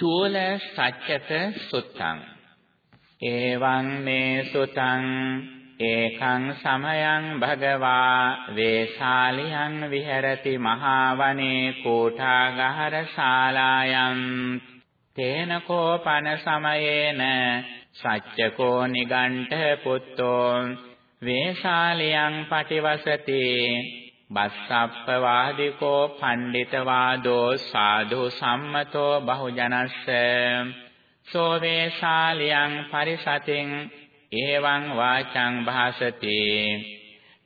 චූල සච්චත සුත්තං। එවං මේ සුතං ඒකං සමයං භගවා වේශාලියං විහෙරති මහා වනේ කෝඨාගහර ශාලායන්। තේන කෝපන සමයේන සච්චකෝ නිගණ්ඨ පුත්තෝ। වේශාලියං පටිවසති। බස්සප්ප වාදිකෝ පණ්ඩිත වාදෝ සාධු සම්මතෝ බහුජනස්ස. සෝ වේශාලියං පරිසතින් එවං වාචං භාසති.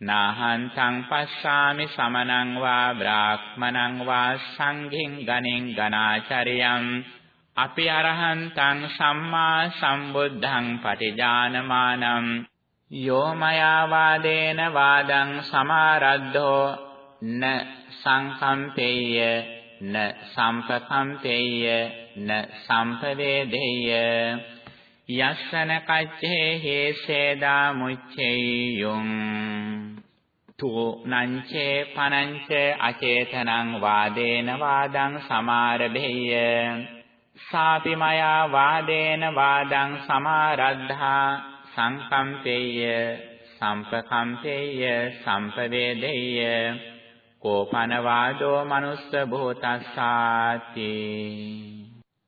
නාහන්තං පස්සාමි සමනං වා බ්‍රාහ්මනං වා සංඝින් ගණෙන් ගනාචරියං අපි අරහන්තං සම්මා සම්බුද්ධං පටිජානමානං. යෝ මයා වාදේන වාදං සමාරද්ධෝ න සංකම්පේය න සම්පකම්පේය න සම්පවේදේය. යස්සන කච්චේ හේසේදා මුච්චේයුං තු නංචේ පනංච අචේතනං වාදේන වාදං සමාරභේය. සාපි මයා වාදේන වාදං සමාරද්ධා සංකම්පේය සම්පකම්පේය සම්පවේදේය කෝපන වාදෝ මනුස්ස භූතස්සාති.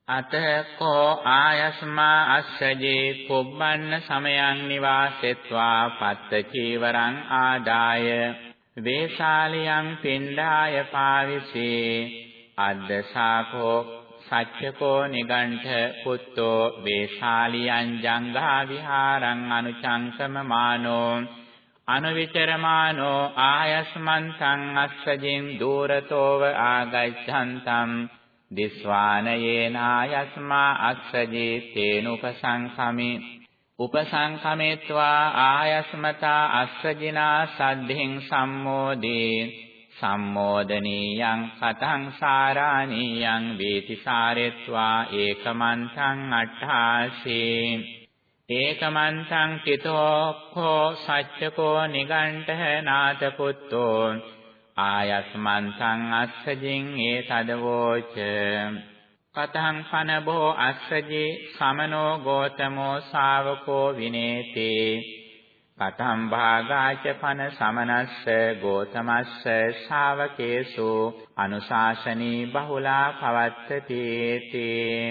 අතකෝ ආයස්මා අස්සජේ පුබ්බන්න සමයන් නිවාසෙත්වා පත්ත චීවරං ආදාය. වේශාලියං පින්ඩාය පාවිසේ. අද්දසාකෝ සච්චකෝ නිගණ්ඨ පුත්තෝ වේශාලියං ජංඝා විහාරං අනුචංකම මානෝ අනුවිචරමානෝ ආයස්මන්තං අස්සජින් දූරතෝව ආගච්ඡන්තං දිස්වානයේනායස්මා අස්සජේ තේනුපසංඛමි උපසංඛමෙත්වා ආයස්මතා අස්සජිනා සද්ධින් සම්මෝදේ සම්මෝදනීයං කතං සාරාණීයං වේති සාරෙත්වා ඒකමන්තං අට්ඨාසේ ඒකමන්තං තිතෝක්ඛෝ සච්චකෝ නිගණ්ඨ නාත පුත්තෝ ආයස්මන්තං අස්සජින් ඒ තදවෝච කතං පනබෝ අස්සජේ සමනෝ ගෝතමෝ ශාවකෝ විනේතේ කතම් භාගාච පන සමනස්ස ගෝතමස්ස ශාවකේසු අනුශාසනී බහුලා පවත්තති තේ.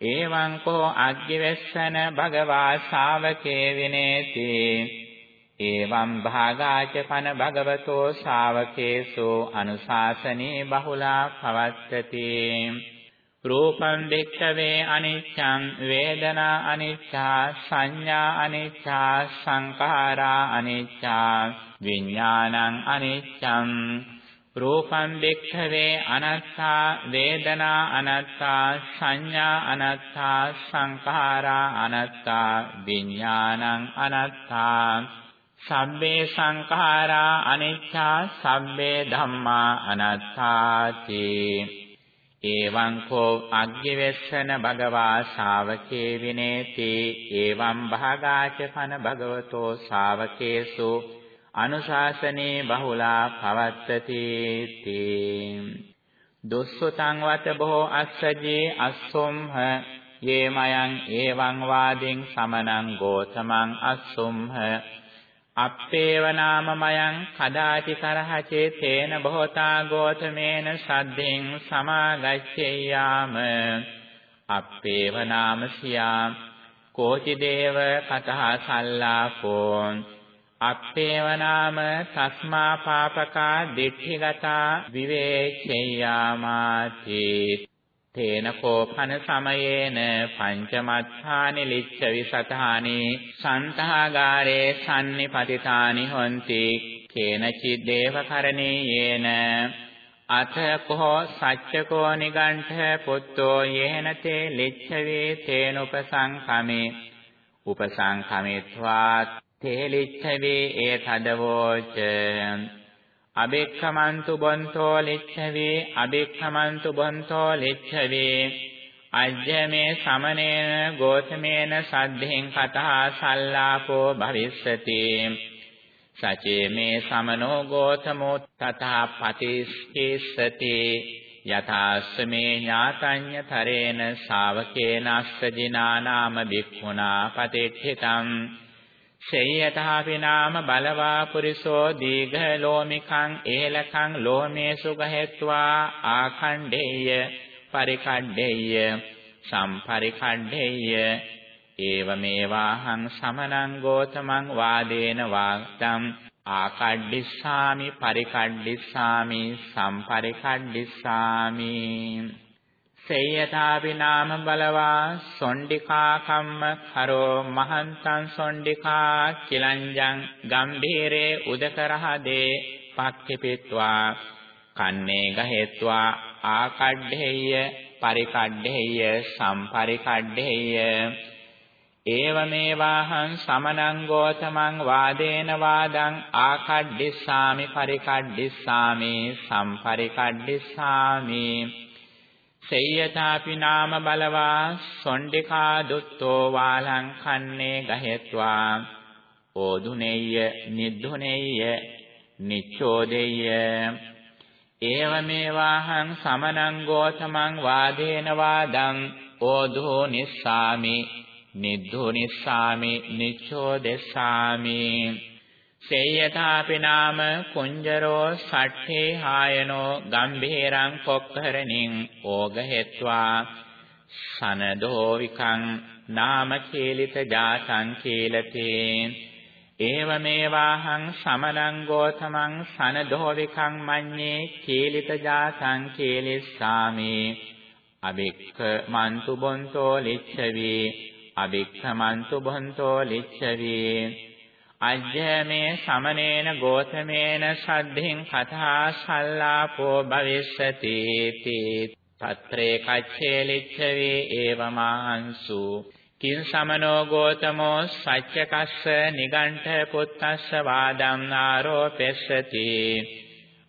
එවං කෝ අග්ගිවෙස්සන භගවා ශාවකේ විනේති. එවං භාගාච පන භගවතෝ ශාවකේසු අනුශාසනී බහුලා පවත්තති. රූපං දෙක්ඛවේ අනිච්ඡං වේදනා අනිච්ඡා සංඥා අනිච්ඡා සංඛාරා අනිච්ඡා විඥානං අනිච්ඡං. රූපං දෙක්ඛවේ අනත්තා වේදනා අනත්තා සංඥා අනත්තා සංඛාරා අනත්තා විඥානං අනත්තා. සබ්බේ සංඛාරා අනිච්චා සබ්බේ ධම්මා අනත්තාති. එවං කෝ අග්ගිවෙස්සන භගවා ශාවකේ විනේති එවං භාගාච පන භගවතෝ ශාවකේසු අනුශාසනේ බහුලා පවත්තති තී. දුස්සතං වත බොහෝ අස්සජේ අස්සොම්හ යේමයන් එවං වාදින් සමනං ගෝතමං අස්සොම්හ. අප්පේව නාමමයං කදාචි කරහචේ තේන බොහෝතා ගෝතමේන සද්ධින් සමාගච්ඡේයාම। අප්පේව නාමසියා කෝචි දේව කතහ සල්ලාපෝ। අප්පේව නාම තස්මා පාපකා දිඨිගතා විවේචේයාමාති තේන කෝපන සමයේන පංචමත්ථානි ලිච්ඡ විසතානි සන්තහාගාරේ සම්නිපතිතානි හොಂತಿ කේනචි දේවකරණීයේන අත කෝ සච්චකෝ නිගණ්ඨ පුත්තෝ යේන තේ ලිච්ඡවේ තේනුපසංඛමේ උපසංඛමේत्वा තේ ලිච්ඡවේ ඒතදවෝච අබෙක්ඛමන්තු බොන්තෝ ලිච්ඡවේ අබෙක්ඛමන්තු බොන්තෝ ලිච්ඡවේ. අජ්ජමේ සමනේන ගෝතමේන සද්ධෙන් කතා සල්ලාපෝ භවිස්සති. සචේ මේ සමනෝ ගෝතමෝ තථා පතිස්සති යථාස්සමේ ඥාතඤ්ඤ තරේන ශාවකේනස්ස ජිනා නාම භික්ඛුනා පතිට්ඨිතං සේයතහපි නාම බලවා පුරිසෝ දීඝ ලෝමිකං ඒලකං ලෝමේසු ගහෙත්වා ආඛණ්ඩේය පරිකණ්ඩේය සම්පරිකණ්ඩේය ඒවමේවාහං සමනං ගෝතමං වාදේන වාක්තම් ආකඩ්ඩිස්සාමි පරිකඩ්ඩිස්සාමි සම්පරිකඩ්ඩිස්සාමි. සේයතාපි නාම බලවා සොණ්ඩිකා කම්ම කරෝ මහන්තං සොණ්ඩිකා කිලංජං ගම්භීරේ උදකරහදේ පක්ඛිපිත්වා කන්නේ ගහෙත්වා ආකඩ්ඩේය පරිකඩ්ඩේය සම්පරිකඩ්ඩේය ඒවමේවාහං සමනං ගෝතමං වාදේන වාදං ආකඩ්ඩිස්සාමි පරිකඩ්ඩිස්සාමි සම්පරිකඩ්ඩිස්සාමි. සේයතාපි නාම බලවා සොණ්ඩිකා දුත්තෝ වාලං කන්නේ ගහෙත්වා. ඕදුනේය නිද්දුනේය නිච්ඡෝදේය ඒවමේවාහං සමනං ගෝතමං වාදේන වාදං ඕධෝ නිස්සාමි නිද්දෝ නිස්සාමි නිච්ඡෝදෙස්සාමි. සේයතාපි නාම කුංජරෝ සට්ඨේ හායනෝ ගම්භීරං කොක්කරණින් ඕගහෙත්වා සනදෝ විකං නාම කීලිත ජාතං කීලතේ ඒවමේවාහං සමනං ගෝතමං සනදෝ විකං මඤ්ඤේ කීලිත ජාතං කීලිස්සාමි අබික්ඛ මන්තු බොන්තෝ ලිච්ඡවි අභික්ඛමන්තු බොන්තෝ ලිච්ඡවි අජ්ජමේ සමනේන ගෝතමේන සද්ධින් කතා සල්ලාපෝ භවිස්සති තී. తත්‍රේ කච්ඡේ ලිච්ඡවි ඒවමාංසු. කිං සමනෝ ගෝතමෝ සච්චකස්ස නිගණ්ඨ පුත්තස්ස වාදම් ආරෝපෙස්සති.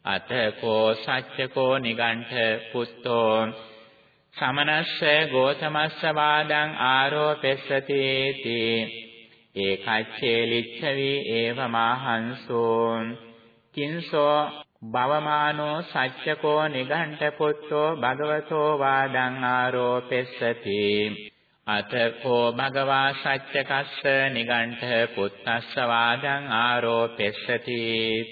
අතකෝ සච්චකෝ නිගණ්ඨ පුත්තෝ. සමනස්ස ගෝතමස්ස වාදං ආරෝපෙස්සති තී. ඒකච්ඡේ ලිච්ඡවි ඒවමාහංසෝ කිංසෝ භවමානෝ සච්චකෝ නිගණ්ඨ පුත්තෝ භගවතෝ වාදං ආරෝපෙස්සති අතකෝ භගවා සච්චකස්ස නිගණ්ඨ පුත්තස්ස වාදං ආරෝපෙස්සති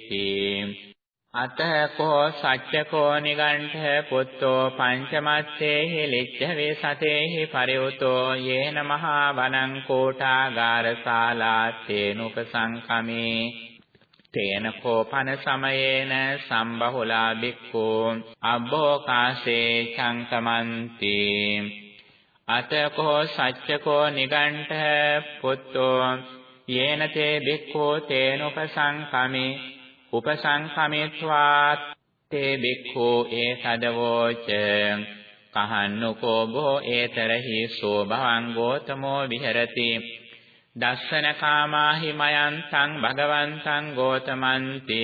තී අතකෝ සච්චකෝ නිගණ්ඨ පුත්තෝ පංචමත්තේහි ලිච්ඡවේ සතේහි පරිවුතෝ යේන මහා වනං කෝටාගාරශාලා තේනුපසංකමේ. තේන කෝපන සමයේන සම්බහුලා බික්ඛෝ අබ්බෝකාසේ චංකමන්ති. අතකෝ සච්චකෝ නිගණ්ඨ පුත්තෝ යේන තේ බික්ඛෝ තේනුපසංකමේ. උපසංඛමෙත්වා තේ බික්ඛෝ ඒතදවෝච කහන්නකෝ බෝ ඒතරහි සෝ භවං ගෝතමෝ විහෙරති. දස්සන කාමාහි මයං තං භගවන්තං ගෝතමන්ති.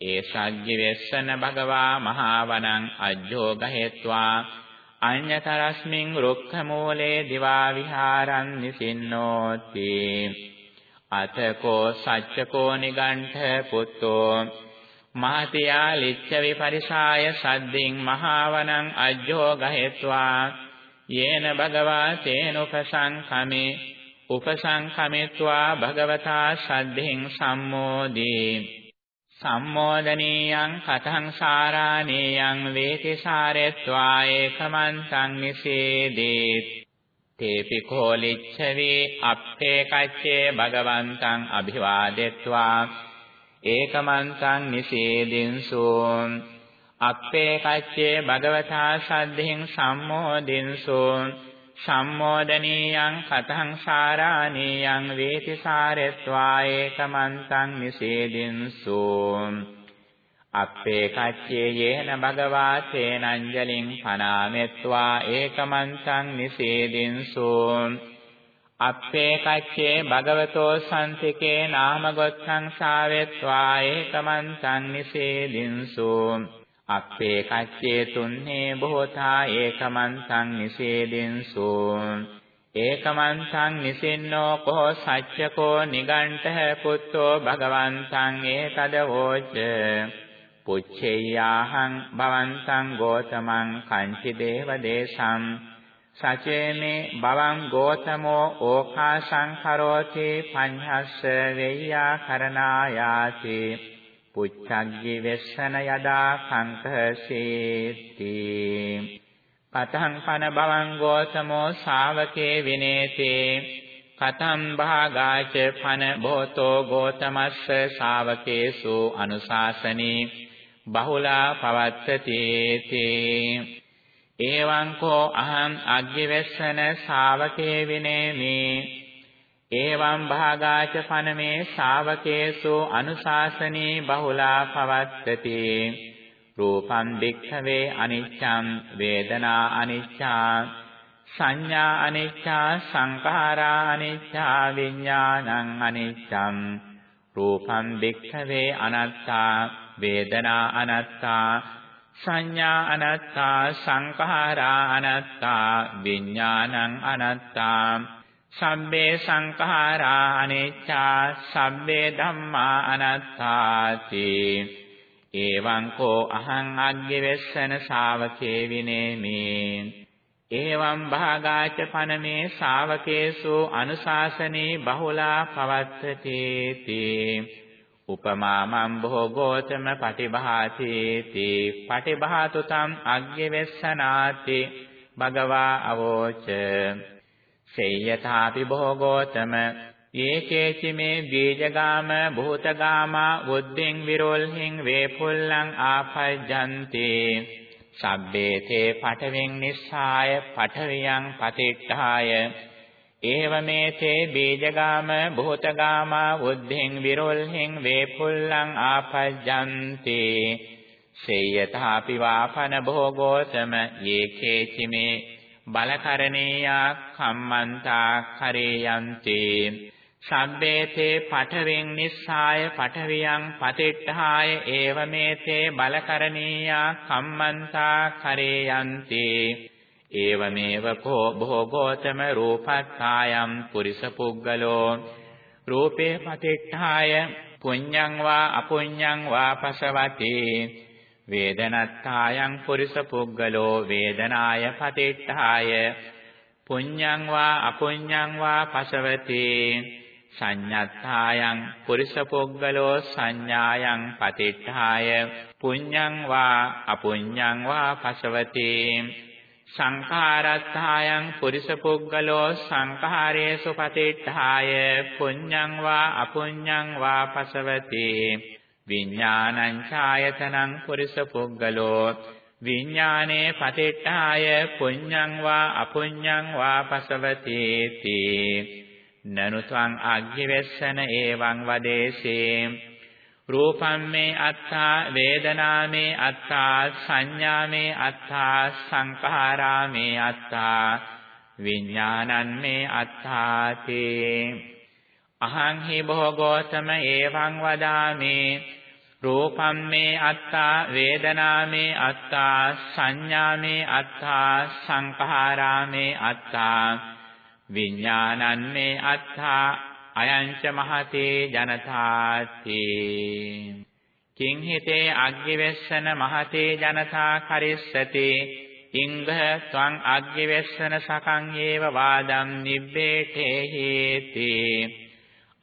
ඒ සග්ගි වෙස්සන භගවා මහවණං අජ්ජෝ ගහෙත්වා. අඤ්‍යතරස්මින් රුක්ඛ මූලේ දිවා විහාරං නිසින්නෝති. අතකෝ සච්චකෝ නිගණ්ඨ පුත්තෝ මහතියා ලිච්ඡ විපරිසාය සද්දින් මහවනං අජ්ජෝ ගහෙත්වා යේන භගවා තේනුපසංඛමේ උපසංඛමෙත්වා භගවතා සද්දින් සම්මෝදී සම්මෝදනීයං කතං සාරාණීයං වේති සාරෙත්වා ඒකමන්තං නිසේදේත් තේපි කෝලිච්ඡවේ අප්පේ කච්චේ භගවන්තං අභිවාදෙත්වා ඒකමන්තං නිසේදින්සු අප්පේ කච්චේ භගවතා සද්ධින් සම්මෝදින්සු සම්මෝදනීයං කතං සාරාණීයං වේති සාරෙත්වා ඒකමන්තං නිසේදින්සු අප්පේ කච්චේ යේන භගවා තේනංජලින් පනාමෙත්වා ඒකමන්තං නිසේදින්සෝ අප්පේ කච්චේ භගවතෝ සම්තිකේ නාමගොත්තං සාවෙත්වා ඒකමන්තං නිසේදින්සෝ අප්පේ කච්චේ තුන්නේ බොහෝතා ඒකමන්තං නිසේදින්සෝ ඒකමන්තං නිසින්නෝ කෝ සච්චකෝ නිගණ්ඨ පුත්තෝ භගවන්තං ඒතද වෝච පුච්චේයාහං භවන්තං ගෝතමං කංචි දේව දේශං සචේමේ භවං ගෝතමෝ ඕකාසං කරෝති පඤ්හස්ස වෙය්‍යා කරණායාති පුච්ඡග්ගි වෙස්සන යදා සංකසේති පතං පන භවං ගෝතමෝ ශාවකේ විනේතේ කතම් භාගාච පන භෝතෝ ගෝතමස්ස ශාවකේසු අනුශාසනී බහුලා පවත්තති. තේ එවං කෝ අහං අග්ගිවෙස්සන ශාවකේ විනේමි. එවං භාගාච පනමේ ශාවකේසු අනුශාසනී බහුලා පවත්තති. රූපං භික්ඛවේ අනිච්ඡං වේදනා අනිච්ඡා සංඥා අනිච්ඡා සංඛාරා අනිච්ඡා විඥානං අනිච්ඡං. රූපං භික්ඛවේ අනත්තා වේදනා අනත්තා සංඥා අනත්තා සංඛාරා අනත්තා විඥානං අනත්තා. සම්බේ සංඛාරා අනිච්චා සම්බේ ධම්මා අනත්තාති. එවං කෝ අහං අග්ගිවෙස්සන ශාවකේ විනේමි. එවං භාගාච පනමේ ශාවකේසු අනුශාසනේ බහුලා පවත්තති තී උපමා මම් භෝගෝතම පටිභාති තී පටිභාතු තම් අග්ගිවෙස්සනාති භගවා අවෝච. සේයථාපි භෝගෝතම ඒකේචි මේ බීජගාම භූතගාමා උද්දෙන් විරෝල්හින් වේපුල්ලං ආපජ්ජන්ති සබ්බේතේ පඨවෙන් නිස්සාය පඨවියං පතිට්ඨාය ඒවමේතේ බීජගාම භූතගාමා උද්දෙන් විරෝල්හින් වේපුල්ලං ආපජ්ජන්ති සේයථාපි වාපන භෝගෝතම ඒකේචි මේ බලකරණීයා කම්මන්තා කරේයන්ති සබ්බේතේ පඨවෙන් නිස්සාය පඨවියං පතිට්ඨාය ඒවමේතේ බලකරණීයා කම්මන්තා කරේයන්ති ඒවමේව කෝ භෝගෝතම රූපත්තායම් පුරිස පුග්ගලෝ රූපේ පතිට්ඨාය පුඤ්ඤං වා අපුඤ්ඤං වා පසවති වේදනත්තායන් පුරිස පුග්ගලෝ වේදනාය පතිට්ඨාය පුඤ්ඤං වා අපුඤ්ඤං වා පසවති සංඤත්තායන් පුරිස පුග්ගලෝ සංඥායන් පතිට්ඨාය පුඤ්ඤං වා අපුඤ්ඤං වා පසවති සංඛාරත්තායන් පුරිස පුග්ගලෝ සංඛාරේසු පතිට්ඨාය පුඤ්ඤං වා අපුඤ්ඤං වා පසවති. විඥානං ඡායතනං පුරිස පුග්ගලෝ විඥානේ පතිට්ඨාය පුඤ්ඤං වා අපුඤ්ඤං වා පසවති තී නනුත්වං අග්ගිවෙස්සන ඒවං වදේසේ. රූපම් මේ අත්තා වේදනා මේ අත්තා සංඥා මේ අත්තා සංඛාරා මේ අත්තා විඥානං මේ අත්තාති අහං හි භෝගෝතම ඒවං වදාමි. රූපම් මේ අත්තා වේදනා මේ අත්තා සංඥා මේ අත්තා සංඛාරා මේ අත්තා විඥානං මේ අත්තා අයංච මහතේ ජනතාති කිං හිතේ අග්ගිවෙස්සන මහතේ ජනතා කරිස්සති. ඉංග ත්වං අග්ගිවෙස්සන සකං ඒව වාදම් නිබ්බේඨේ හේති.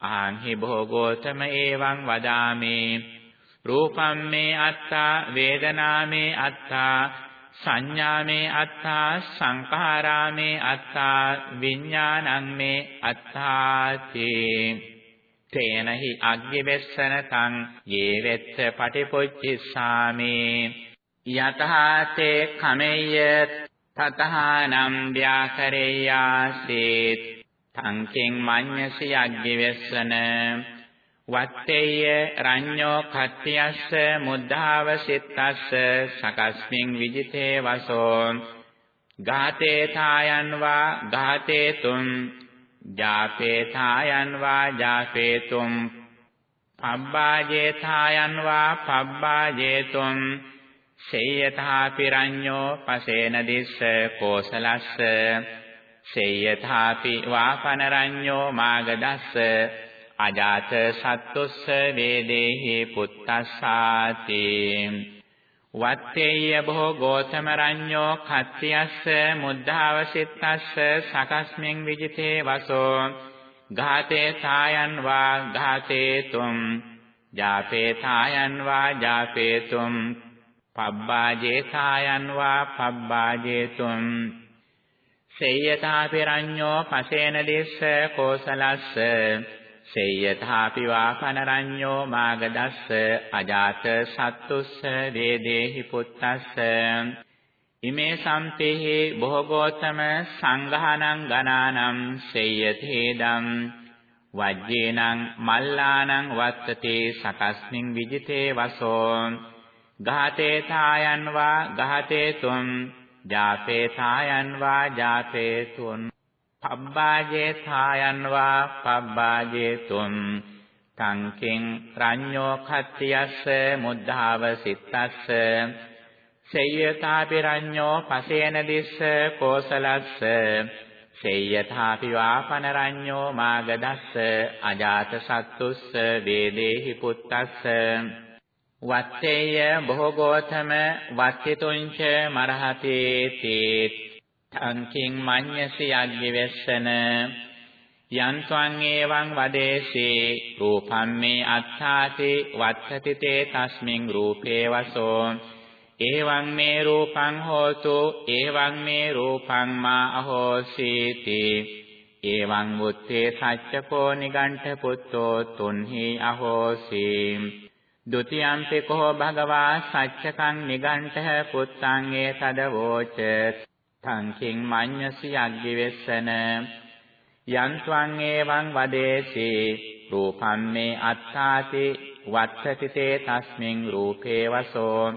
ආංහි භෝගෝතම ඒවං වදාමේ. රූපම් මේ අත්තා වේදනා මේ අත්තා සංඥා මේ අත්තා සංඛාරා මේ අත්තා විඥානං මේ අත්තාති. තේනහි අග්ගිවෙස්සන තං යේ වෙත්ත පටිපොච්චිස්සාමි. යතහාතේ කමෙය්‍ය තතහානම් ව්‍යාකරේයාසේත් තංකෙන් මඤ්ඤසි අග්ගිවෙස්සන. වත්තේය රඤ්ඤෝ කත්තියස්ස මුද්ධාව සිත්තස්ස සකස්මින් විජිතේ වසෝ ගාතේ ථායන් වා ගාතේ තුම් ජාපේ ථායන් වා ජාපේ තුම් පබ්බාජේ ථායන් වා පබ්බාජේ තුම් සේයථා පිරඤ්ඤෝ පසේන දිස්ස කෝසලස්ස සේයථාපි වාපනරඤ්ඤෝ මාගදස්ස අජාත සත්තුස්ස වේදේහි පුත්තස්සාති. වත්තේය බොහෝ ගෝතම රඤ්ඤෝ කත්තියස්ස මුද්ධාවසිට්ඨස්ස සකස්මින් විජිතේ වසෝ. ඝාතේ සායන් වා ඝාතේ තුම්. ජාපේ සායන් වා ජාපේ තුම්. පබ්බාජේ සායන් වා පබ්බාජේ තුම්. සේයතාපි රඤ්ඤෝ පසේන දිස්ස කෝසලස්ස. සේයථාපි වාපනරඤ්ඤෝ මාගදස්ස අජාත සත්තුස්ස වේදේහි පුත්තස්ස. ඉමේ සම්පේහි බොහෝගෝතම සංඝානං ගනානම් සේයතේදම් වජ්ජේනං මල්ලානං වත්තතේ සකස්මින් විජිතේ වසෝ. ගාතේ තායන් වා ගාතේ තුම් ජාපේ තායන් වා ජාපේ තුම් පබ්බාජේ ථායන්වා පබ්බාජේතුන් තංකින් රඤ්ඤෝ කත්තියස්ස මුද්ධාව සිත්තස්ස. සේයථාපි රඤ්ඤෝ පසේන දිස්ස කෝසලස්ස. සේයථාපි වාපන රඤ්ඤෝ මාගදස්ස අජාත සත්තුස්ස වේදේහි පුත්තස්ස. වත්තේය බොහෝ ගෝතම වත්තිතුංච මරහතේ තේත් අංකින් මඤ්ඤසි යග්ගිවෙස්සන යන්ත්වං ඒවං වදේසී। රූපම් මේ අත්ථාති වත්තති තේ තස්මින් රූපේ වසෝ। එවං මේ රූපං හෝතු එවං මේ රූපං මා අහෝසීති। එවං මුත්තේ සච්චකෝ නිගණ්ඨ පුත්තෝ තුන්හි අහෝසී। ဒ ුතියම්පි කෝ භගවා සච්චකං නිගණ්ඨ පුත්තං ඒ තදවෝච තංකින් මඤ්ඤසි අග්ගිවෙස්සන। යන්ත්වං ඒවං වදේසි। රූපම් මේ අත්තාති। වත්තති තේ තස්මින් රූපේ වසෝ।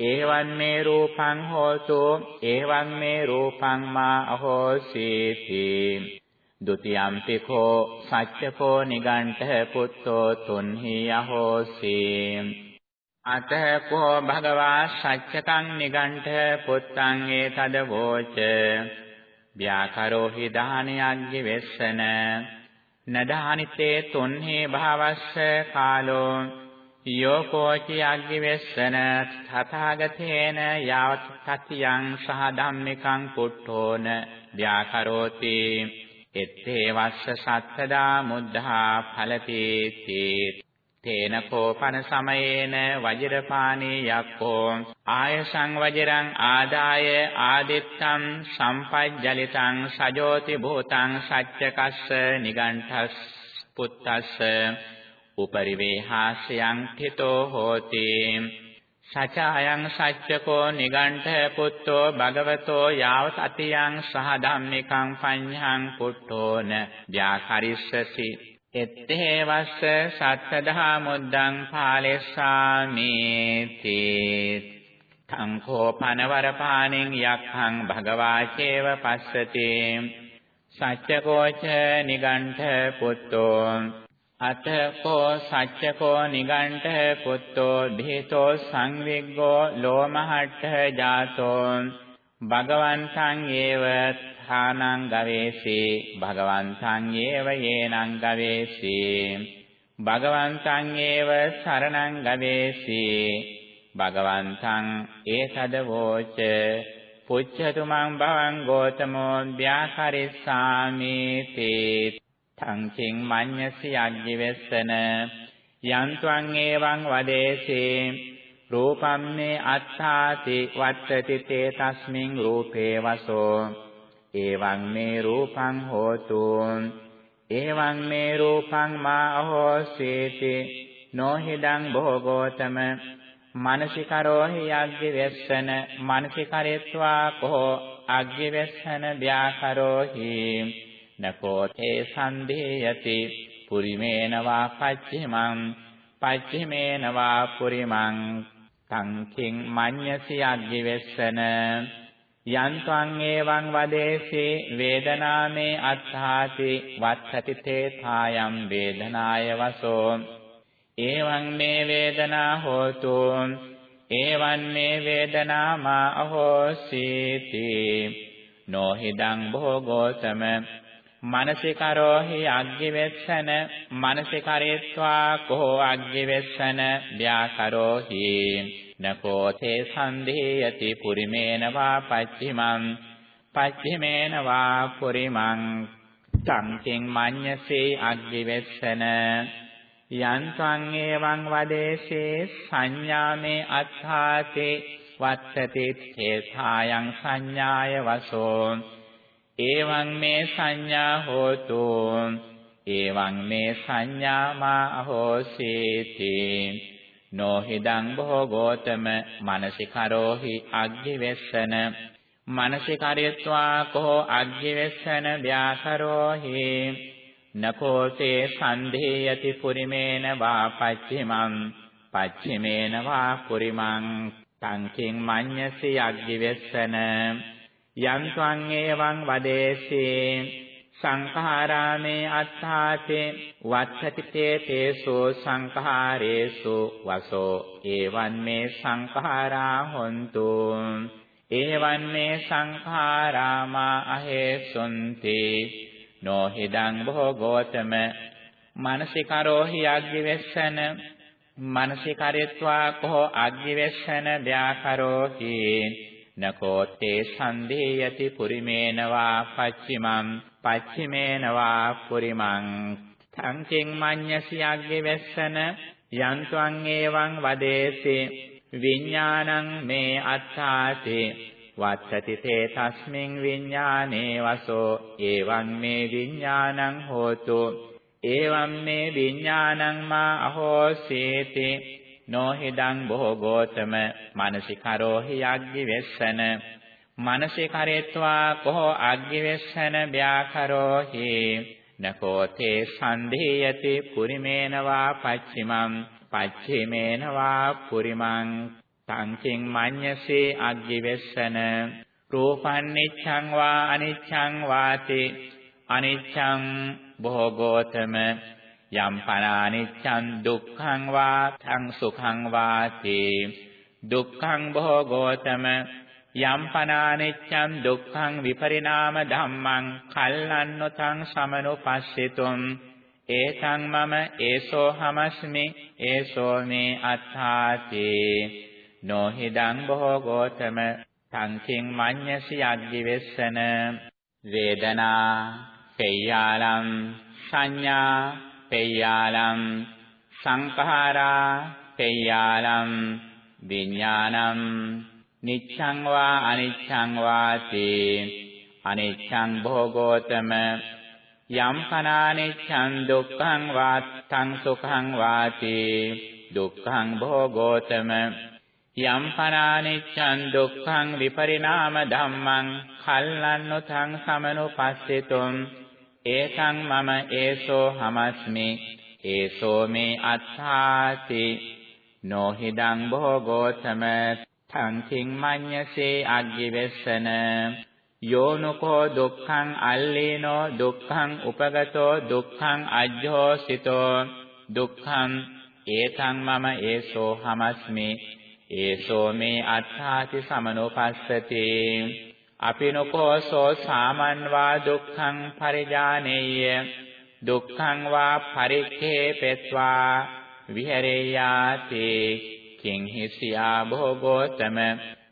ඒවං මේ රූපං හෝතු। ඒවං මේ රූපං මා අහෝසීති। ဒ ුතියම්පි කෝ සච්චකෝ නිගණ්ඨ පුත්තෝ තුන්හි අහෝසී। අතකෝ භගවා සච්චකං නිගණ්ඨ පුත්තං ඒ තදවෝච ව්‍යාකරෝහි දානයග්ගි වෙස්සන. නදානිතේ තුන්හි භවස්ස කාලෝ. යෝකෝචි අග්ගි වෙස්සන. තථාගතේන යාවත් තතියං සහ ධම්මිකං පුට්ඨෝන. ව්‍යාකරෝති. එත්තේ වස්ස සත්තදා මුද්ධා ඵලති තී තේන කෝපන සමයේන වජිරපාණී යක්ඛෝ ආයසං වජිරං ආදාය ආදිත්තං සම්පජ්ජලිතං සජෝති භූතං සච්චකස්ස නිගණ්ඨස් පුත්තස්ස උපරිවේහාසයන් තිතෝ හෝති සචායං සච්චකෝ නිගණ්ඨ පුත්තෝ භගවතෝ යාවත අතියං සහ ධම්මිකං පඤ්ඤං පුට්ඨෝන ව්‍යාකරිස්සති එත්තේ වස්ස සත්තදහා මුද්දං පාලෙස්සාමි තේ තංකෝ පනවරපාණින් යක්ඛං භගවාචේව පස්සති. සච්චකෝච නිගණ්ඨ පුත්තෝ. අතකෝ සච්චකෝ නිගණ්ඨ පුත්තෝ. ධීතෝ සංවිග්ගෝ ලෝමහට්ඨ ජාතෝ. භගවන්තං ඒව ථානං ගවේසී භගවන්තං ඒව යේනං ගවේසී භගවන්තං ඒව සරණං ගවේසී භගවන්තං ඒතදවෝච පුච්ඡතුමං භවං ගෝතමෝ ව්‍යාකරිස්සාමි තේ තංකින් මඤ්ඤසි අග්ගිවෙස්සන යන්ත්වං ඒවං වදේසී රූපම්මේ අත්තාති වත්තති තේ තස්මින් රූපේ වසෝ එවං මේ රූපං හෝතු එවං මේ රූපං මා අහෝසීති. නොහිදං භෝගෝතම මානසිකරෝහි යග්ගි වෙස්සන මානසිකරෙත්වා කෝ අග්ගි වෙස්සන ව්‍යාකරෝහි. නකෝ තේ සන්දේයති පුරිමේනවා පච්චිමං පච්චිමේනවා පුරිමං. තංකින් මඤ්ඤසි අග්ගි වෙස්සන යන්ත්වං ඒවං වදේසි වේදනාමේ අත්ථාති වත්තති තේ ථායම් වේදනාය වසෝ ඒවං මේ වේදනා හෝතු ඒවං මේ වේදනා මා අහෝසීති නොහිදං භෝගෝතම මනසිකරෝහි අග්ගිවෙස්සන මනසිකරේत्वा කෝ අග්ගිවෙස්සන ව්‍යාකරෝහි නකෝ තේ සන්දේයති පුරිමේනවා පච්චිමං පච්චිමේනවා පුරිමං. සංකින් මඤ්ඤසේ අග්ගිවෙස්සන යන්තං එවං වදේශේ සංඥාමේ අත්ථාතේ වත්තති තේසායන් සංඥාය වසෝ. එවං මේ සංඥා හෝතු එවං මේ සංඥාමා අහෝසීති. නොහිදං භෝගෝතම මනසිකරෝහි අග්ගිවෙස්සන। මනසිකරයත්වා කෝ අග්ගිවෙස්සන ව්‍යාකරෝහි නකෝසේ සන්ධේයති පුරිමේන වා පච්චිමං। පච්චිමේන වා පුරිමං। තංකින් මඤ්ඤසි අග්ගිවෙස්සන। යන්ත්වං ඒවං වදේසී। සංඛාරාමේ අත්ථාතේ වත්තති තේ තේසෝ සංඛාරේසු වසෝ ඒවං මේ සංඛාරා හොන්තු ඒවං මේ සංඛාරාමා අහේසුන්ති නොහිදං භෝගෝතම මානසිකරෝහි අග්ගිවෙස්සන මානසිකරෙත්වා කෝ අග්ගිවෙස්සන ව්‍යාකරෝහි නකෝ තේ සන්දේයති පුරිමේනවා පච්චිමං පච්චිමේනවා පුරිමං. තංකින් මඤ්ඤසි අග්ගිවෙස්සන යන්ත්වං ඒවං වදේසි. විඥානං මේ අත්තාතේ වත්තති තේ තස්මින් විඥානේ වසෝ. එවං මේ විඥානං හෝතු. එවං මේ විඥානං මා අහෝසීති. නොහිදං භෝගෝතම මානසිකරෝහි යග්ගි වෙස්සන මානසිකරේत्वा කෝ අග්ගි වෙස්සන ව්‍යාකරෝහි නකෝ තේ සන්ධේයති පුරිමේනවා පච්චිමං පච්චිමේනවා පුරිමං සංකින් මඤ්ඤසේ අග්ගිවෙස්සන රූපං නිච්ඡං වා අනිච්ඡං වාති අනිච්ඡං භෝගෝතම යම් පනානිච්ඡං දුක්ඛං වා තං සුඛං වාති දුක්ඛං භෝගෝතම යම් පනානිච්ඡං දුක්ඛං විපරිණාම ධම්මං කල්ලන්නොතං සමනුපස්සිතුම්. ඒතං මම ඒසෝ හමස්මි ඒසෝ මේ අත්ථාති. නොහිදං භෝගෝතම සංකින් මඤ්ඤසි අග්ගිවෙස්සන වේදනා පෙය්‍යාලම් සංඥා පෙය්‍යාලම් සංඛාරා පෙය්‍යාලම් විඥානං නිච්ඡං වා අනිච්ඡං වාති අනිච්ඡං භෝගෝතම යම් කනානිච්ඡං දුක්ඛං වාත්තං සුඛං වාති දුක්ඛං භෝගෝතම යම් පනානිච්ඡං දුක්ඛං විපරිණාම ධම්මං කල්ලන්නොතං සමනුපස්සිතුම් ඒකං මම ඒසෝ හමස්මි ඒසෝ මේ අත්ථාති නොහිදං භෝගෝතම තංකින් මඤ්ඤසේ අග්ගිවෙස්සන යෝනුකෝ දුක්ඛං අල්ලේනෝ දුක්ඛං උපගතෝ දුක්ඛං අජ්ජෝසිතෝ දුක්ඛං ඒතං මම ඒසෝ හමස්මි ඒසෝ මේ අත්ථාති සමනෝපස්සති අපිනකෝසෝ සාමන් වා දුක්ඛං පරිජානේය. දුක්ඛං වා පරික්ඛේ පෙත්වා විහෙරේයාති. කිං හිසියා භෝගෝතම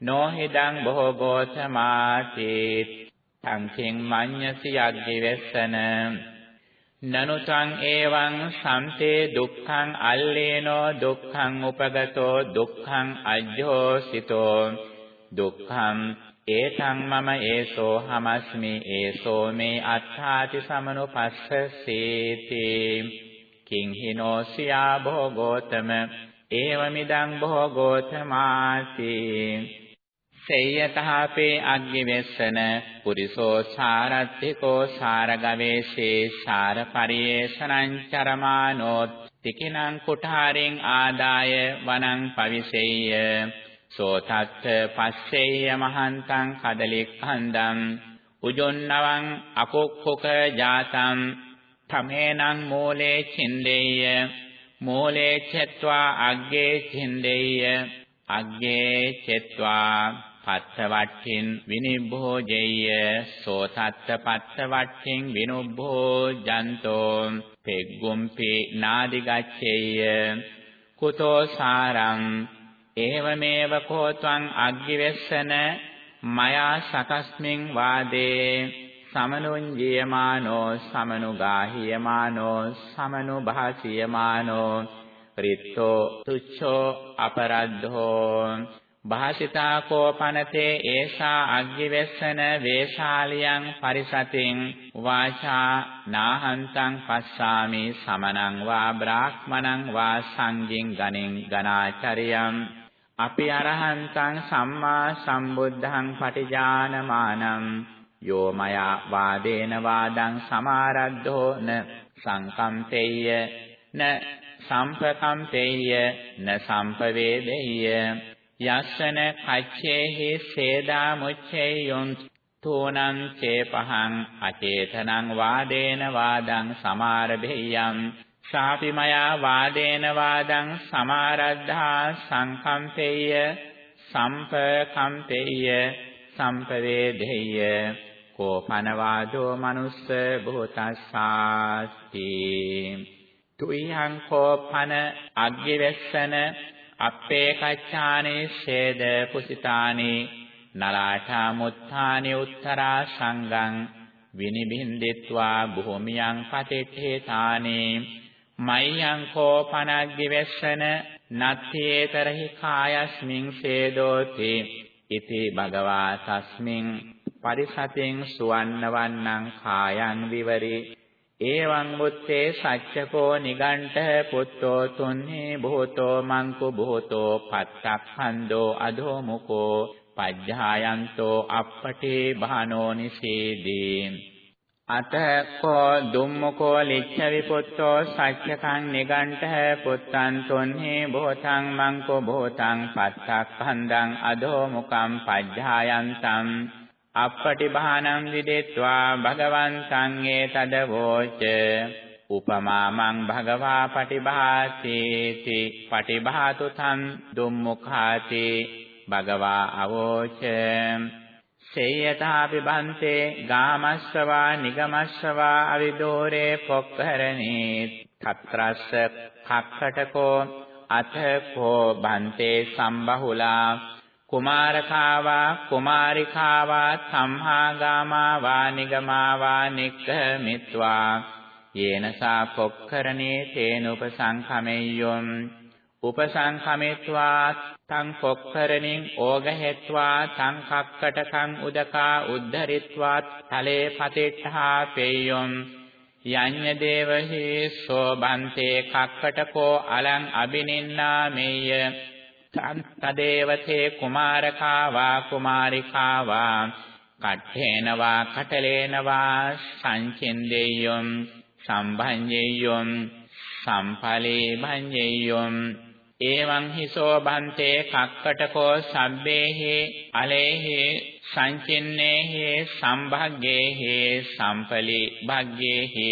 නොහිදං භෝගෝතමාති සංඛින් මඤ්ඤසි යග්ගිවෙස්සන නනුතං එවං සම්තේ දුක්ඛං අල්ලේනෝ දුක්ඛං උපගතෝ දුක්ඛං අජ්ජෝසිතෝ. දුක්ඛං ඒතං මම ඒසෝ හමස්මි ඒසෝ මේ අත්ථාති සමනුපස්සසේති කිං හිනෝසියා භෝගෝතම ඒවමිදං භෝගෝතමාති සේයතහපේ අග්ගිවෙස්සන පුරිසෝ සාරත්තිකෝ සාරගවේෂේ සාර පරියේෂණං චරමානෝත් තිකිනං කුඨාරින් ආදාය වනං පවිසෙය්‍ය සෝතත්ත පස්සෙය්‍ය මහන්තං කදලික්ඛන්දං උජොන්නවං අකුක්කුක ජාතං තමේනං මූලේ චින්දෙය්‍ය මූලේ චත්වා අග්ගේ චින්දෙය්‍ය අග්ගේ චත්වා පත්තවට්ඨින් විනිභෝජෙය්‍ය සෝතත්ත පත්තවට්ඨින් විනුභෝජන්තෝ පෙග්ගුම්පි නාදිගච්ඡෙය්‍ය කුතෝ සාරං ඒවමේව කෝත්වං අග්ගිවෙස්සන මයා සකස්මින් වාදේ සමනුඤ්ජියමානෝ සමනුගාහියමානෝ සමනුභාසියමානෝ රිත්තෝ තුච්ඡෝ අපරද්ධෝ භාසිතා කෝපනතේ ඒසා අග්ගිවෙස්සන වේශාලියං පරිසතින් වාචා නාහන්තං පස්සාමි සමනං වා බ්‍රාහ්මණං වා සංඝින් ගණින් ගණාචරියම් අපි අරහන්තං සම්මා සම්බුද්ධං පටිජානමානං යෝ මයා වාදේන වාදං සමාරද්ධෝ න සංකම්පෙය්‍ය න සම්පකම්පෙය්‍ය න සම්පවේදෙය්‍ය යස්සන කච්චේහි සේදා මුච්ඡේයොන් තෝනං චේපහං අචේතනං වාදේන වාදං සමාරභෙය්‍යම් ශාපි මයා වාදේන වාදං සමාරද්ධා සංකම්පෙය්‍ය සම්පකම්පෙය්‍ය සම්පවේදෙය්‍ය කෝපනවාදෝ මනුස්ස භූතස්සාස්ති තුයිහං කෝපන අග්ගිවෙස්සන අප්පේ කච්ඡානේ ඡේද පුසිතානේ නලාඨා මුත්ථානේ උත්තරා සංගං විනිබින්දෙත්වා භූමියං පතිට්ඨේතානේ මයං කෝපනග්ගිවෙස්සන නත්තේතරහි කායස්මින් ඡේදෝති ඉති භගවා තස්මින් පරිසතෙන් සුවන්නවන්නං කායං විවරේ. එවං මුත්තේ සච්චකෝ නිගණ්ඨ පුත්තෝ තුන්හි භූතෝ මංකු භූතෝ පත්තක්ඛන්தோ අධෝ මුකෝ පජ්ජායන්තෝ අප්පටේ බහනෝ නිසීදී. අතකෝ දුම්මකෝ ලිච්ඡ විපුත්තෝ සච්චකං නිගණ්ඨ පුත්තං තුන්හි භූතං මංකු භූතං පත්තක්ඛන්දං අධෝ මුකම් පජ්ජායන්තං අප්පටිභානං විදෙත්වා භගවන්තං ඒතදවෝච උපමාමං භගවා පටිභාසීති පටිභාතු තං දුම්මුඛාති භගවා අවෝච සේයතාපි බන්තේ ගාමස්සවා නිගමස්සවා අවිදෝරේ පොක්කරණී తත්‍රස්ස කක්කටකෝ අතකෝ බන්තේ සම්බහුලා කුමාරකාවා කුමාරිකාවා සම්හාගාමා වානිගමා වානික්ඛමිත්වා යේනසා පොක්කරණේ තේන උපසංඛමෙය්‍යොම් උපසංඛමෙත්වා තං පොක්කරණින් ඕගහෙත්වා තං කක්කටකං උදකා උද්ධරිත්වා තලේ පතිට්ඨා පෙය්‍යොම් යඤ්ඤ දේවහි සෝබන්තේ කක්කටකෝ අලං අබිනින්නා මෙය්‍ය තදේවතේ කුමාරකා වා කුමාරිකා වා කට්ඨේන වා කටලේන වා සංචින්දෙය්‍යොම් සම්භඤ්ඤෙය්‍යොම් සම්පලේ භඤ්ඤෙය්‍යොම් එවං හිසෝ බන්තේ කක්කටකෝ සබ්බේහි අලේහි සංචින්නේහි සම්භග්ගේහි සම්පලි භග්ගේහි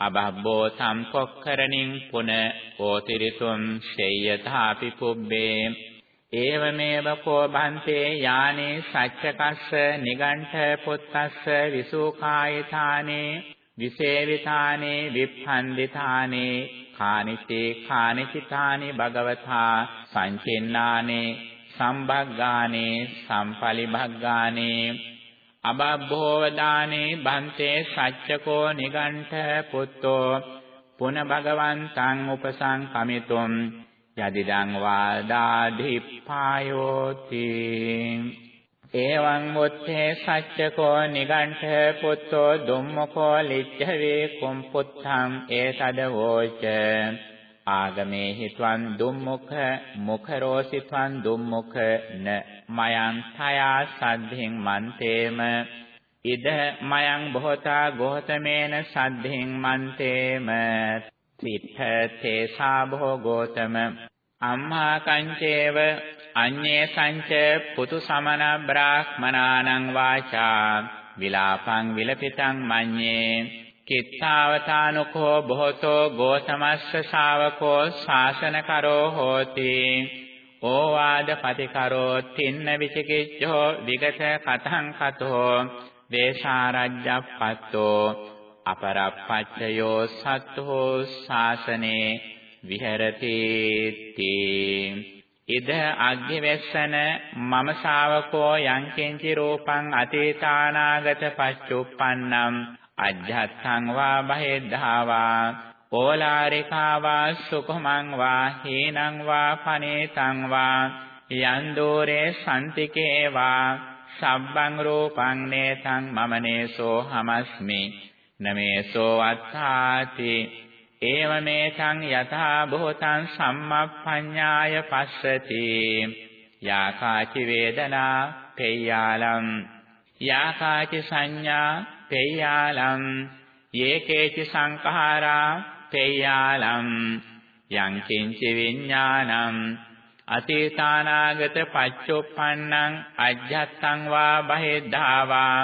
අබබ්බෝ සම්පොක්කරණින් පුන ඕතිරිතුම් ශේයථාපි පුබ්බේ ඒවමේව කෝ බන්තේ යානේ සච්චකස්ස නිගණ්ඨ පුත්තස්ස විසූකායථානේ විසේවිතානේ විප්ඛන්දිතානේ කානිතේ කානිචිතානේ භගවතා සංචින්නානේ සම්භග්ගානේ සම්පලිභග්ගානේ අබබ්බෝවදානේ බන්තේ සච්චකෝ නිගණ්ඨ පුත්තෝ පුන භගවන්තං උපසංකමිතුම් යදිදං වාදාධිපායෝති එවං මුත්තේ සච්චකෝ නිගණ්ඨ පුත්තෝ දුම්මකෝ ලිච්ඡවේ කුම්පුත්තං ඒතදවෝච ආගමේ හිත්වන් දුම්මුඛ මුඛරෝසිත්වන් දුම්මුඛ න මයං තයා සද්ධින් මන්තේම। ඉද මයං බොහෝතා ගෝතමේන සද්ධින් මන්තේම। තිත්ථ තේසා භෝ ගෝතම। අම්මා කංචේව අඤ්ඤේ සංච පුතු සමන බ්‍රාහ්මනානං වාචා විලාපං විලපිතං මඤ්ඤේ කිත්තාවතානුකෝ බොහෝතෝ ගෝතමස්ස ශාවකෝ ශාසනකරෝ හෝති ඕවාද පතිකරෝ තින්න විචිකිච්ඡෝ විගත කතං කතෝ දේශාරජ්ජප්පත්තෝ අපරප්පච්චයෝ සත්හෝ ශාසනේ විහෙරති තී ඉද අග්ගිවැස්සන මම ශාවකෝ යං කිංචි රූපං අතීතානාගත පච්චුප්පන්නම් අජ්ජත්තං වා බහෙද්ධාවා ඕලාරිකා වා සුකුමං වා හීනං වා පනේතං වා යන් දෝරේ සම්තිකේ වා සබ්බං රූපං නේතං මම නේසෝ හමස්මි නමේසෝ අත්තාති ඒවමේතං යථා භූතං සම්මප්පඤ්ඤාය පස්සති යාකාචි වේදනා පෙය්‍යාලම් යාකාචි සංඥා පෙය්‍යාලම් යේකේචි සංඛාරා පෙය්‍යාලම් යං කිංචි විඥානං අතීතානාගත පච්චුප්පන්නං අජ්ජත්තං වා බහෙද්ධාවා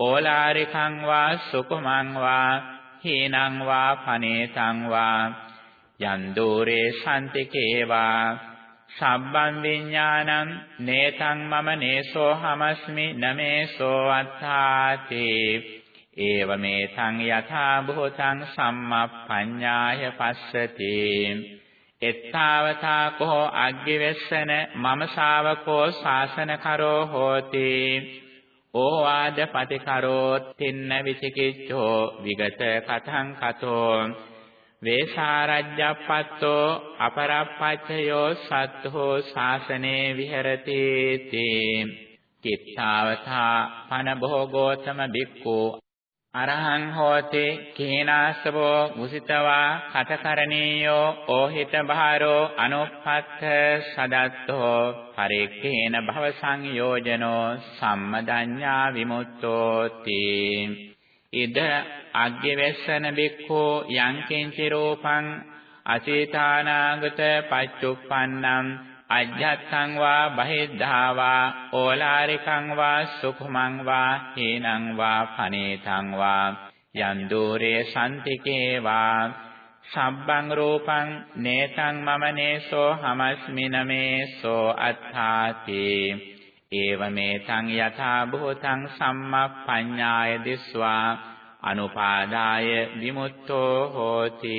ඕලාරිකං වා සුකුමං වා හීනං වා පනේතං වා යන් දෝරේ සම්තිකේවා සබ්බං විඥානං නේතං මම නේසෝ හමස්මි නමේසෝ අත්තාති ඒවමේතං යථා භූතං සම්මප්පඤ්ඤාය පස්සති. එත්තාවතා කෝ අග්ගිවෙස්සන මම ශාවකෝ ශාසනකරෝ හෝති. ඕවාද පටිකරෝත් තින්න විචිකිච්ඡෝ විගත කතං කතෝ. වේසාරජ්ජප්පත්තෝ අපරප්පච්චයෝ සත්හෝ ශාසනේ විහෙරති තේ. කිත්තාවතා පන භෝගෝතම බික්ඛු අරහං හෝති කේනාසවෝ මුසිතවා කතකරණීයෝ ඕහිත බහාරෝ අනුප්පත්ත සදත්තෝ පරික්ඛේන භව සංයෝජනෝ සම්මදඤ්ඤා විමුක්තෝති. ඉද අග්ගවැස්සන බික්ඛෝ යං කිංචි රූපං අසීතානාගත පච්චුප්පන්නම් අජ්ජත්තං වා බහිද්ධා වා ඕලාරිකං වා සුඛමං වා හේනං වා පනේතං වා යන් දෝරේ සම්තිකේ වා. සබ්බං රූපං නේතං මම නේසෝ හමස්මි නමේසෝ අත්ථාති. ඒවමේතං යථා භූතං සම්මප්පඤ්ඤාය දිස්වා. අනුපාදාය විමුක්තෝ හෝති.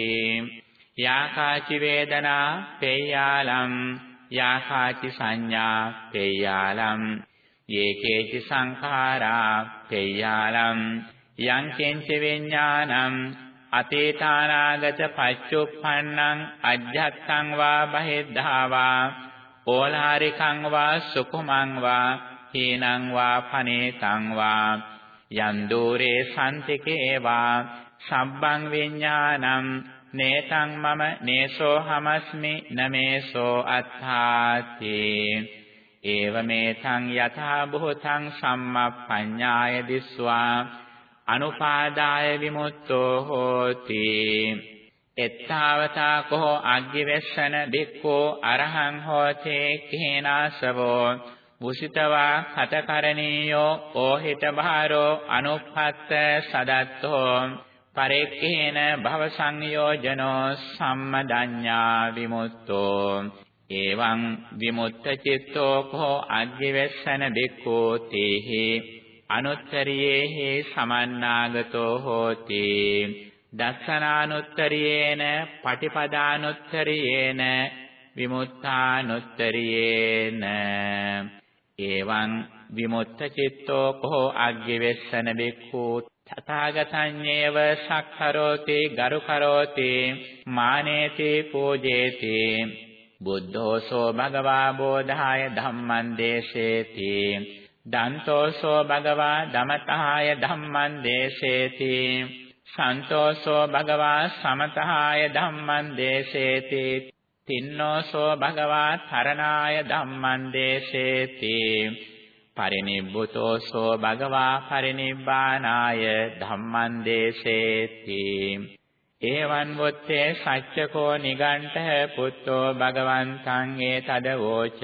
යාකාචි වේදනා පේයාලම් යාකාචි සංඥා පේයාලම් යේකේචි සංඛාරා පේයාලම් යං කෙන්ච විඥානං අතීතානාගත පච්චුප්පන්නං අජ්ජත්තං වා බහෙද්ධාවා ඕලාරිකං වා සුකුමං වා හීනං වා පනේතං වා යන් දෝරේ සම්තිකේ වා සබ්බං විඥානං නේතං මම නේසෝ හමස්මි නමේසෝ අත්ථාති. ඒවමේතං යථා භූතං සම්මප්පඤ්ඤාය දිස්වා. අනුපාදාය විමුක්තෝ හෝති. එත්තාවතා කෝ අග්ගිවෙස්සන බික්ඛෝ අරහං හෝතේ කේනාසවෝ බුසිතවා කතකරණීයෝ ඕහිත භාරෝ අනුප්පත්ත සදත්තෝ. පරෙක්කේන භව සංයෝජනෝ සම්මදඤ්ඤා විමුක්තෝ එවං විමුක්ත චිත්තෝ කෝ අග්ගිවෙස්සන බික්ඛෝ තේහි අනුත්තරියේහි සමන්නාගතෝ හෝති දස්සනානුත්තරියේන පටිපදානුත්තරියේන විමුක්තානුත්තරියේන එවං විමුක්ත චිත්තෝ කෝ අග්ගිවෙස්සන බික්ඛූ තථාගතඤ්ඤේව සක්කරෝති ගරුකරෝති මානේති පූජේති බුද්ධෝසෝ භගවා බෝධාය ධම්මං දේශේති දන්තෝසෝ භගවා දමතහාය ධම්මං දේශේති සන්තෝසෝ භගවා සමතහාය ධම්මං දේශේති තින්නෝසෝ භගවා තරණාය ධම්මං දේශේති. පරිනිබ්බුතෝසෝ භගවා පරිනිබ්බානාය ධම්මං දේශේති. එවං වොත්තේ සච්චකෝ නිගණ්ඨ පුත්තෝ භගවන්තං ඒ තදවෝච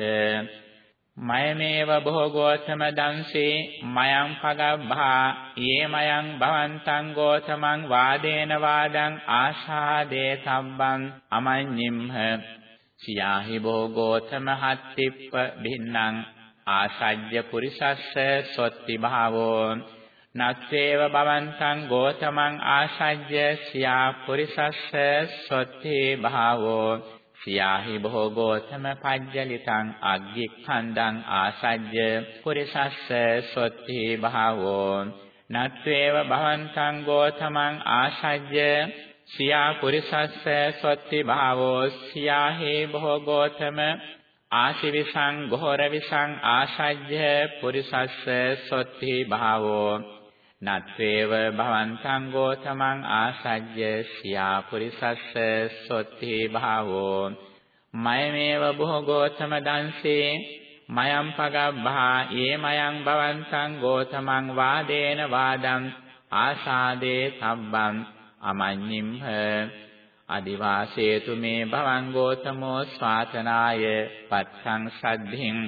මයමේව භෝගෝතම දංසේ මයං පගබ්භා යේ මයං භවන්තං ගෝතමං වාදේන වාදං ආශාදේ සම්බං අමඤ්ඤිම්හ. සියාහි භෝගෝතම හත්තිප්ප භින්නං ආසජ්‍ය පුරිසස්ස සොත්ති භාවෝ. නස්සේව භවන්තං ගෝතමං ආසජ්‍ය සියා පුරිසස්ස සොත්ති භාවෝ. සියාහි භෝගෝතම පජ්ජලිතං අග්ගික්ඛන්දං ආසජ්‍ය පුරිසස්ස සොත්ති භාවෝ නත්වේව භවන්තං ගෝතමං ආසජ්‍ය සියා පුරිසස්ස සොත්ති භාවෝ සියාහි භෝගෝතම ආශිවිසං ගෝර විසං ආශජ්‍ය පුරිසස්ස සොත්ති භාවෝ නත්වේව භවන්තං ගෝතමං ආසජ්‍ය සියා පුරිසස්ස සොත්ති භාවෝ මයමේව බොහෝගෝතම දංසේ මයං පගබ්බා යේ මයං භවන්තං ගෝතමං වාදේන වාදං ආසාදේ සබ්බං අමඤ්ඤිම්හ අදිවාසේතු මේ භවං ගෝතමෝ ස්වාතනාය පත්තං සද්ධින්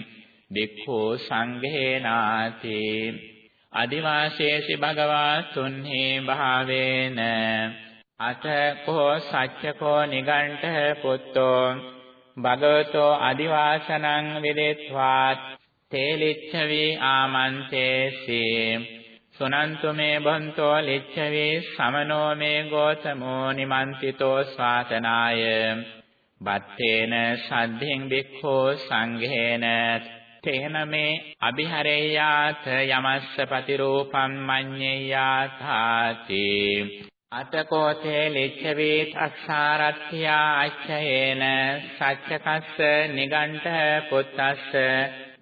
වික්ඛෝ සංඝේනාති අදිවාසේසි භගවා තුන්හි භාවේන අතකෝ සච්චකෝ නිගණ්ඨ පුත්තෝ භගවතෝ අදිවාසනං විදෙත්වා තේලිච්ඡවි ආමන්තේසි සුනන්තු මේ බන්තෝ ලිච්ඡවි සමනෝ මේ ගෝතමෝ නිමන්තිතෝ ස්වාතනාය බත්තේන සද්ධින් බික්ඛෝ සංඝේන තේන මේ අභිහරේයාත යමස්ස පතිරූපම් මඤ්ඤේයාථාති. අතකෝතේ ලිච්ඡවේ තස්සාරත්ත්‍යා අච්ඡයේන සච්චකස්ස නිගණ්ඨ පුත්තස්ස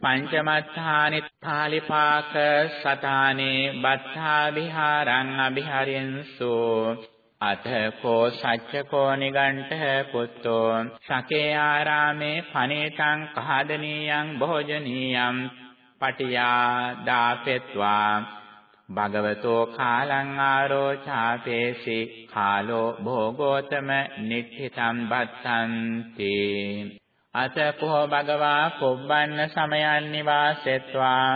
පංචමත්ථානි ථාලිපාක සතානේ බත්තා විහාරං අභිහරින්සු. අතකෝ සච්චකෝ නිගණ්ඨ පුත්තෝ සකේ ආරාමේ පනේතං කහදනීයං භෝජනීයං පටියා දාපෙත්වා භගවතෝ කාලං ආරෝචාපේසි කාලෝ භෝගෝතම නිත්‍තිතං බත්තන්ති අතකෝ භගවා පුබ්බන්න සමයන් නිවාසෙත්වා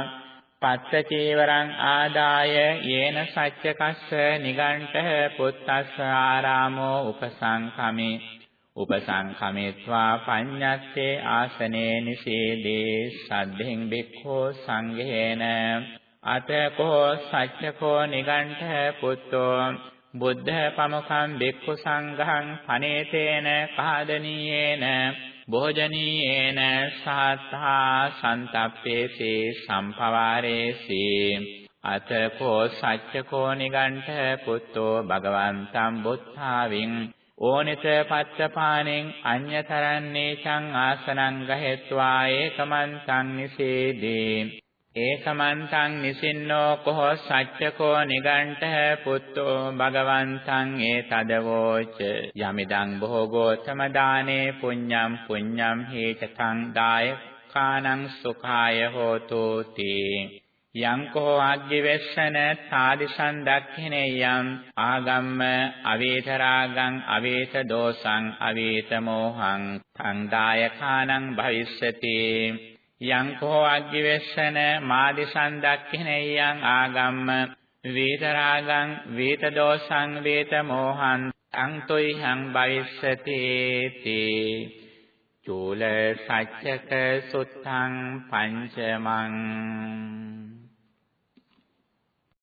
පත්ත චීවරං ආදාය යේන සච්චකස්ස නිගණ්ඨ පුත්තස්ස ආරාමෝ උපසංඛමේ උපසංඛමේत्वा පඤ්ඤත්තේ ආසනේ නිසීදී සද්ධෙන් බික්ඛෝ සංඝේන. අතකෝ සච්චකෝ නිගණ්ඨ පුත්තෝ බුද්ධ පමුඛං බික්ඛු සංඝං පනේතේන කාදනීයේන. භෝජනීයේන සාත්තා සන්තප්පේසේ සම්පවාරේසි. අතකෝ සච්චකෝ නිගණ්ඨ පුත්තෝ භගවන්තං බුද්ධාවින්. ඕනිත පත්තපානෙන් අඤ්‍යතරන්නේ චං ආසනං ගහෙත්වා ඒකමන්තං නිසේදී. ඒකමන්තං නිසින්නෝ කෝ සච්චකෝ නිගණ්ඨ පුත්තෝ භගවන්තං ඒතදවෝච. යමිදං භෝගෝතම දානේ පුඤ්ඤම් පුඤ්ඤම් හේතං දායකානං සුඛාය හෝතු තී යං කෝ ආග්ගිවෙස්සන තාදිසං දක්ඛිනේයම් ආගම්ම අවේතරාගං අවේත දෝසං අවේත මෝහං තං දායකානං භවිස්සති යං කෝ අග්ගිවෙස්සන මාදිසං දක්ඛිනෙයං ආගම්ම වේතරාගං වේත දෝසං වේත මෝහං අංතොයිහං භවිස්සති තේ චූල සච්චක සුත්තං පංචමං